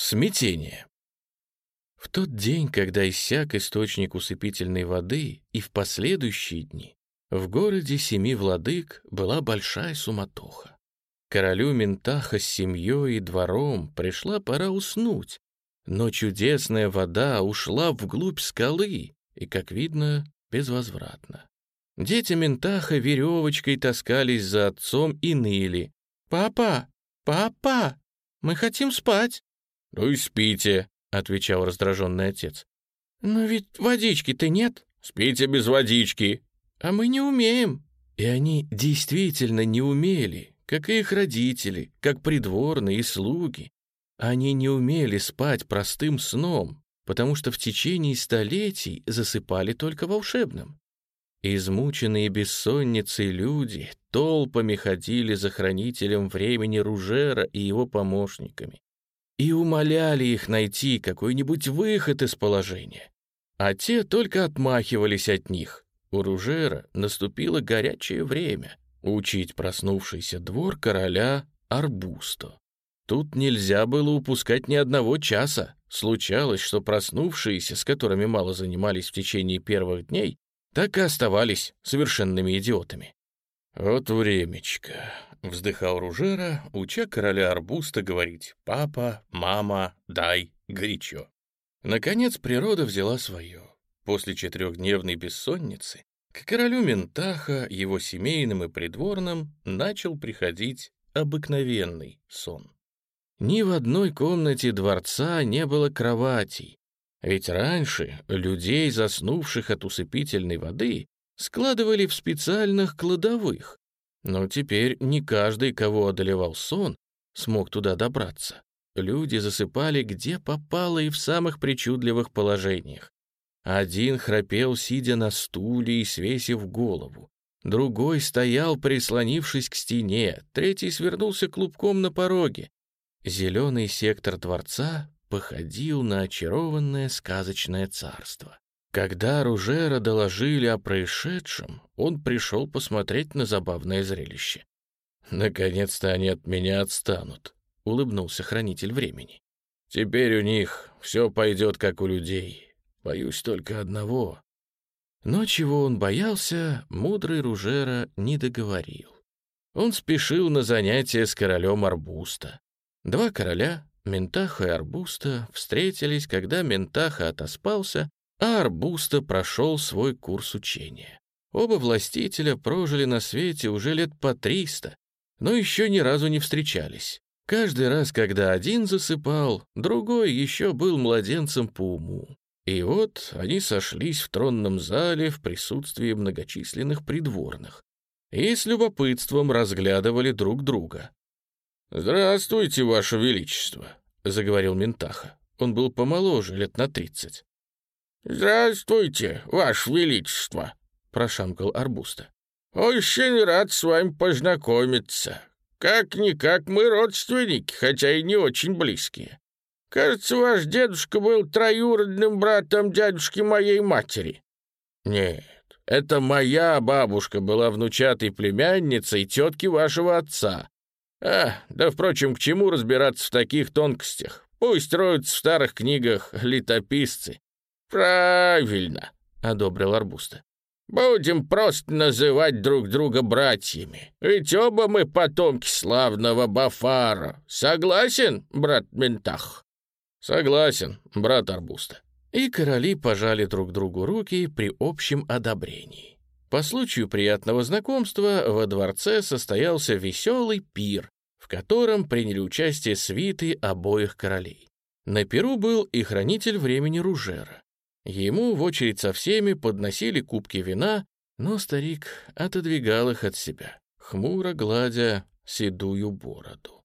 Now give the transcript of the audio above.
Смятение. В тот день, когда иссяк источник усыпительной воды, и в последующие дни, в городе Семи Владык была большая суматоха. Королю Ментаха с семьей и двором пришла пора уснуть, но чудесная вода ушла вглубь скалы и, как видно, безвозвратно. Дети Ментаха веревочкой таскались за отцом и ныли. «Папа! Папа! Мы хотим спать!» «Ну и спите», — отвечал раздраженный отец. «Но ведь водички-то нет». «Спите без водички». «А мы не умеем». И они действительно не умели, как и их родители, как придворные и слуги. Они не умели спать простым сном, потому что в течение столетий засыпали только волшебным. Измученные бессонницей люди толпами ходили за хранителем времени Ружера и его помощниками и умоляли их найти какой-нибудь выход из положения. А те только отмахивались от них. У Ружера наступило горячее время учить проснувшийся двор короля Арбусто. Тут нельзя было упускать ни одного часа. Случалось, что проснувшиеся, с которыми мало занимались в течение первых дней, так и оставались совершенными идиотами. «Вот времечко», — вздыхал Ружера, уча короля арбуста говорить «папа», «мама», «дай», «горячо». Наконец природа взяла свое. После четырехдневной бессонницы к королю Ментаха, его семейным и придворным, начал приходить обыкновенный сон. Ни в одной комнате дворца не было кроватей, ведь раньше людей, заснувших от усыпительной воды, складывали в специальных кладовых, но теперь не каждый, кого одолевал сон, смог туда добраться. Люди засыпали где попало и в самых причудливых положениях. Один храпел, сидя на стуле и свесив голову. Другой стоял, прислонившись к стене, третий свернулся клубком на пороге. Зеленый сектор дворца походил на очарованное сказочное царство. Когда Ружера доложили о происшедшем, он пришел посмотреть на забавное зрелище. «Наконец-то они от меня отстанут», — улыбнулся хранитель времени. «Теперь у них все пойдет, как у людей. Боюсь только одного». Но чего он боялся, мудрый Ружера не договорил. Он спешил на занятия с королем Арбуста. Два короля, Ментаха и Арбуста, встретились, когда Ментаха отоспался, а Арбуста прошел свой курс учения. Оба властителя прожили на свете уже лет по триста, но еще ни разу не встречались. Каждый раз, когда один засыпал, другой еще был младенцем по уму. И вот они сошлись в тронном зале в присутствии многочисленных придворных и с любопытством разглядывали друг друга. «Здравствуйте, Ваше Величество», — заговорил Ментаха. Он был помоложе, лет на тридцать. «Здравствуйте, Ваше Величество», — прошамкал Арбуста. «Очень рад с вами познакомиться. Как-никак мы родственники, хотя и не очень близкие. Кажется, ваш дедушка был троюродным братом дядюшки моей матери». «Нет, это моя бабушка была внучатой племянницей тетки вашего отца. А, да, впрочем, к чему разбираться в таких тонкостях? Пусть роются в старых книгах летописцы. «Правильно», — одобрил Арбуста. «Будем просто называть друг друга братьями. Ведь оба мы потомки славного Бафара. Согласен, брат Ментах?» «Согласен, брат Арбуста». И короли пожали друг другу руки при общем одобрении. По случаю приятного знакомства во дворце состоялся веселый пир, в котором приняли участие свиты обоих королей. На пиру был и хранитель времени Ружера. Ему в очередь со всеми подносили кубки вина, но старик отодвигал их от себя, хмуро гладя седую бороду.